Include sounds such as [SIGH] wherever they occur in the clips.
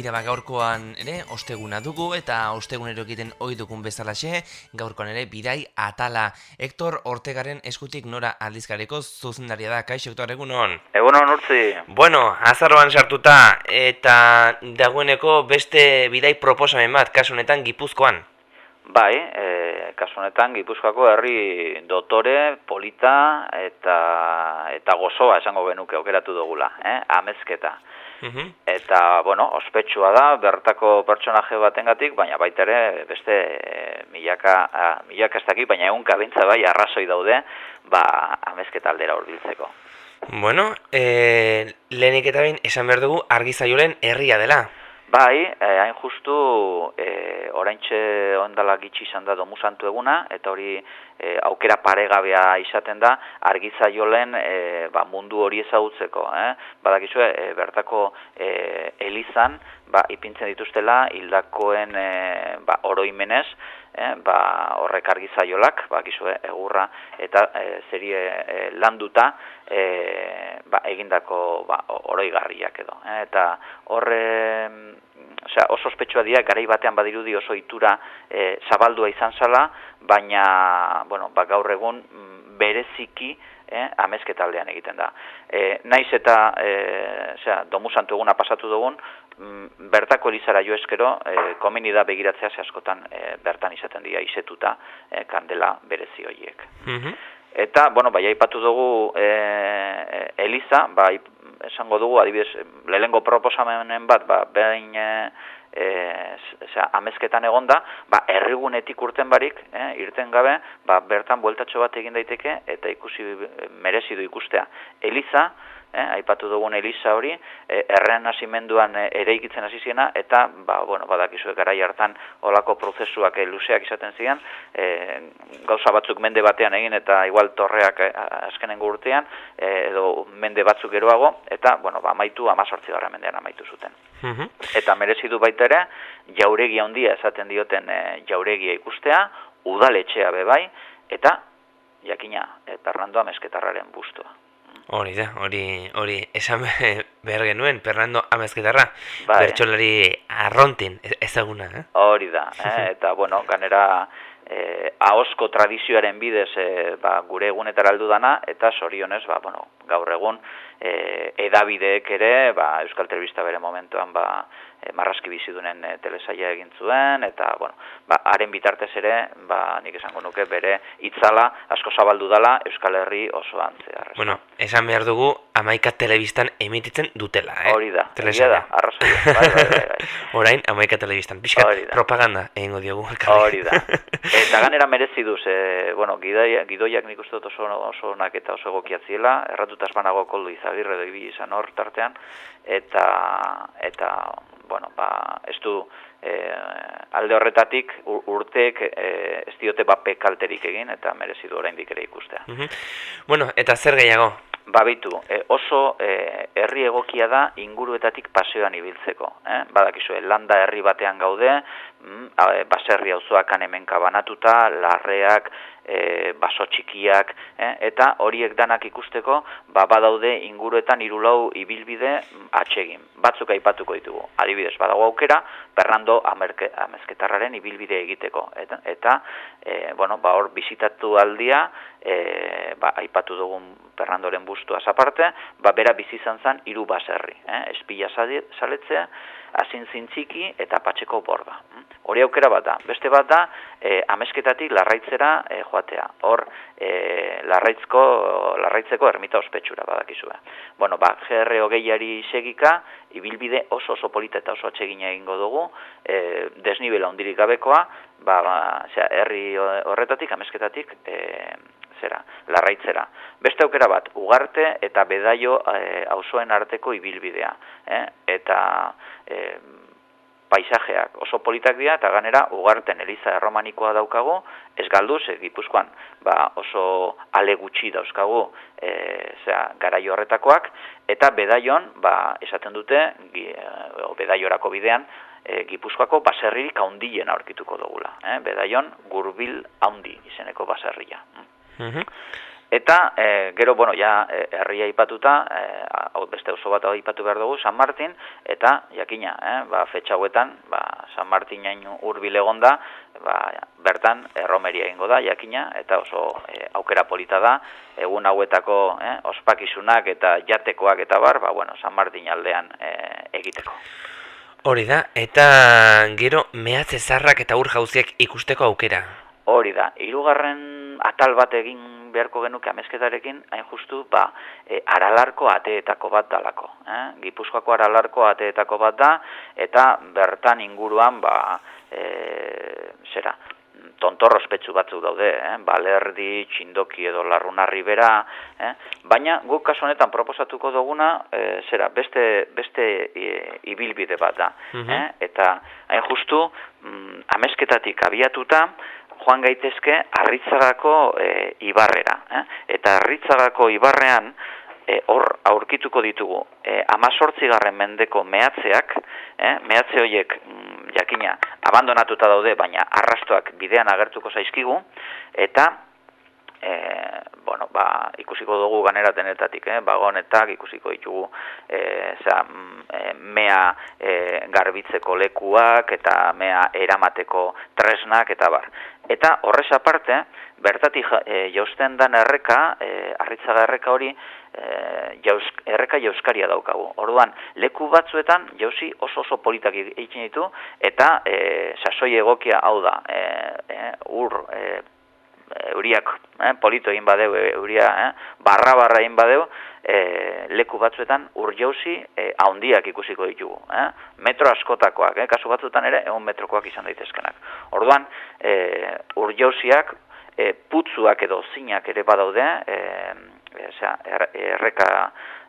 Tira ba gaurkoan ere osteguna dugu eta ostegunero egiten ohi dugun bezalaxe, gaurkoan ere bidai atala. Hector Ortegaren eskutik nora aldizkareko zuzendaria da, kaixo Hector egunon. Egunon urtzi. Bueno, azaroan sartuta eta dagoeneko beste bidai proposamen bat kasu honetan Gipuzkoan. Bai, e, kasu honetan Gipuzkoako herri dotore, polita eta eta gozoa esango genuke aukeratu dugula, eh? Amezketa. Mhm. Eta, bueno, ospetsua da, bertako pertsonaje batengatik, baina baita ere beste e, milaka, a, milaka ez dakik, baina egun kabintza bai arrazoi daude, ba, amezketa aldera urbiltzeko. Bueno, e, lehenik eta bain, esan behar dugu, argizaiolen herria dela. Bai, eh, hain justu eh, oraintxe ondala gitxi izan da domu santu eguna, eta hori eh, aukera paregabea izaten da, argiza jolen eh, ba, mundu hori ezagutzeko. Eh? Badakizue, eh, bertako eh, elizan, ba, ipintzen dituztela, hildakoen eh, ba, oroimenez, eh, ba, horrek argizaiolak, ba, gizue, egurra, eta eh, zerie eh, landuta, eh, ba, egindako ba, oroigarriak edo. Eh? Eta horre, osea, oso ospetsua dira, garai batean badirudi oso itura e, zabaldua izan zala, baina, bueno, ba, gaur egun mm, bereziki eh, amezketaldean egiten da. E, naiz eta, e, osea, domu santu eguna pasatu dugun, mm, bertako elizara jo eskero, e, komeni da begiratzea ze askotan e, bertan izaten dira izetuta e, kandela berezi horiek. Mm Eta, bueno, bai, aipatu dugu e, Eliza, bai, esango dugu, adibidez, lehengo proposamenen bat, ba, behin e, e, amezketan egonda, ba, errigunetik urten barik, e, irten gabe, ba, bertan bueltatxo bat egin daiteke, eta ikusi merezidu ikustea. Eliza, eh, aipatu dugun Elisa hori, eh, erren hasimenduan eh, ere ikitzen hasi ziena eta ba bueno, badakizuek garai hartan olako prozesuak eh, luzeak izaten zian, eh, gauza batzuk mende batean egin eta igual torreak eh, azkenengo urtean eh, edo mende batzuk geroago eta bueno, ba amaitu 18. mendean amaitu zuten. Mm Eta merezi du baita ere jauregi handia esaten dioten eh, jauregia ikustea, udaletxea be bai eta jakina, eh, Fernando Amesketarraren bustoa. Hori da, hori, hori, esan [LAUGHS] behar genuen, Fernando Amezketarra, bai. bertxolari arrontin e-, ezaguna, eh? Hori da, eh? [LAUGHS] eta, bueno, ganera, eh, ahosko tradizioaren bidez eh, ba, gure egunetara aldu dana, eta sorionez, ba, bueno, gaur egun, eh, edabideek ere, ba, Euskal Telebista bere momentuan, ba, e, marraski bizidunen e, telesaia egin zuen, eta, bueno, ba, haren bitartez ere, ba, nik esango nuke, bere itzala asko zabaldu dala Euskal Herri oso antzea. Bueno, esan behar dugu, amaika telebistan emititzen dutela, eh? Hori da, egia da, arrazoi. bai, bai, bai, bai. [LAUGHS] Orain, amaika telebistan, pixkat propaganda egingo diogu. Hori da. [LAUGHS] Eta ganera merezi duz, e, bueno, gidoiak, gidoiak nik uste dut oso, oso nak eta oso gokiatziela, erratutaz banago koldu izagirre da izan hor tartean, eta, eta bueno, ba, ez du e, alde horretatik urteek e, ez diote bape kalterik egin eta merezi du oraindik ere ikustea. Mm Bueno, eta zer gehiago? Babitu, e, oso e, herri egokia da inguruetatik paseoan ibiltzeko. Eh? Badakizue, landa herri batean gaude, mm, baserri auzoak hemenka banatuta, larreak, e, baso txikiak, eh? eta horiek danak ikusteko, ba, badaude inguruetan irulau ibilbide atsegin. Batzuk aipatuko ditugu. Adibidez, badago aukera, Fernando Amezketarraren ibilbide egiteko. Eta, eta e, bueno, ba, hor bizitatu aldia, e, ba, aipatu dugun Fernandoren bustua aparte, ba, bera bizi izan zen hiru baserri. Eh? Espila saletzea, azin zintziki eta patxeko borda. Hori aukera bat da. Beste bat da, e, amesketatik larraitzera e, joatea. Hor, e, larraitzko, larraitzeko ermita ospetsura badakizue. Bueno, ba, GR hogeiari segika, ibilbide oso oso polita eta oso atsegina egingo dugu, e, desnibela ondirik gabekoa, ba, ba, herri horretatik, amesketatik, e, zera, larraitzera. Beste aukera bat, ugarte eta bedaio e, auzoen arteko ibilbidea. Eh? Eta e, paisajeak oso politak dira eta ganera ugarten eliza erromanikoa daukagu, ez galdu, ze gipuzkoan ba, oso ale gutxi dauzkagu e, zera, garai horretakoak, eta bedaion, ba, esaten dute, gi, e, bedaiorako bidean, e, gipuzkoako baserririk haundien aurkituko dugula. Eh? Bedaion, gurbil haundi izeneko baserria. Eta e, gero, bueno, ja, e, herria ipatuta, e, beste oso bat ipatu behar dugu, San Martin, eta jakina, eh, ba, fetxa hauetan, ba, San Martin jain urbil egonda, ba, bertan erromeria ingo da, jakina, eta oso e, aukera polita da, egun hauetako eh, ospakizunak eta jatekoak eta bar, ba, bueno, San Martin aldean e, egiteko. Hori da, eta gero mehatze zarrak eta ur jauziek ikusteko aukera. Hori da, hirugarren atal bat egin beharko genuke amezketarekin, hain justu, ba, e, aralarko ateetako bat dalako. Eh? Gipuzkoako aralarko ateetako bat da, eta bertan inguruan, ba, e, zera, tontorro ospetsu batzuk daude, eh? balerdi, txindoki edo larrunarri bera, eh? baina guk kasu honetan proposatuko duguna, e, zera, beste, beste e, ibilbide bat da. Mhm. eh? Eta hain justu, mm, amezketatik abiatuta, joan gaitezke arritzagako e, ibarrera. Eh? Eta arritzagako ibarrean e, hor aurkituko ditugu e, amazortzigarren mendeko mehatzeak, eh? mehatze horiek mm, jakina abandonatuta daude, baina arrastoak bidean agertuko zaizkigu, eta e, bueno, ba, ikusiko dugu ganera denetatik, eh? bagonetak ikusiko ditugu e, za, mm, e, mea e, garbitzeko lekuak eta mea eramateko tresnak eta bar. Eta horrez aparte, bertatik e, jausten dan erreka, e, arritzaga erreka hori, e, erreka jauskaria daukagu. Orduan, leku batzuetan jauzi oso oso politak egiten ditu, eta e, sasoi egokia hau da, e, e, ur, e, euriak eh, polito egin badeu, euria eh, barra-barra egin badeu, eh, leku batzuetan ur jauzi eh, haundiak ikusiko ditugu. Eh? Metro askotakoak, eh? kasu batzuetan ere, egun metrokoak izan daitezkenak. Orduan, eh, ur jauziak, eh, putzuak edo zinak ere badaude, eh, Osea, er, erreka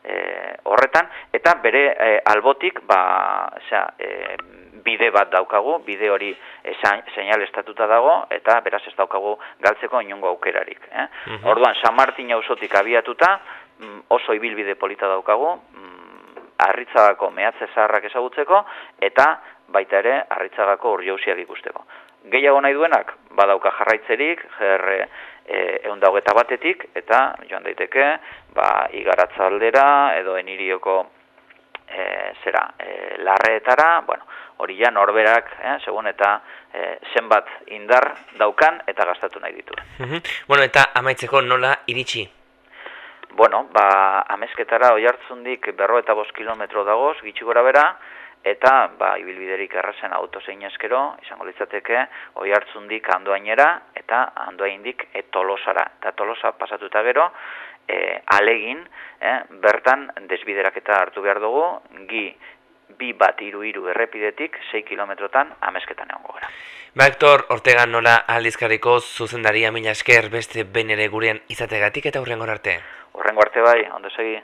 e, horretan, eta bere e, albotik, ba, osea, e, bide bat daukagu, bide hori seinal estatuta dago, eta beraz ez daukagu galtzeko inongo aukerarik. Eh? Mhm. Orduan, San Martin auzotik abiatuta, mm, oso ibilbide polita daukagu, mm, arritzagako mehatze zaharrak ezagutzeko, eta baita ere arritzagako urjausiak ikusteko. Gehiago nahi duenak, badauka jarraitzerik, GR e, egun batetik, eta joan daiteke, ba, igaratza aldera, edo enirioko e, zera, e, larreetara, bueno, hori ja norberak, eh, segun eta eh, zenbat indar daukan eta gastatu nahi ditu. Bueno, eta amaitzeko nola iritsi? Bueno, ba, amezketara oi hartzundik berro eta bost kilometro dagoz, gitsi gora bera, eta ba, ibilbiderik errazen autozein eskero, izango litzateke, oi hartzundik andoainera, eta andoaindik etolosara. Eta tolosa pasatuta gero, e, alegin, e, bertan desbideraketa hartu behar dugu, gi bi bat iru iru errepidetik 6 kilometrotan amezketan egon gara. Ba, Hector, Ortega nola aldizkariko zuzendaria mila esker beste benere gurean izategatik eta hurrengo arte. Hurrengo arte bai, ondo segi.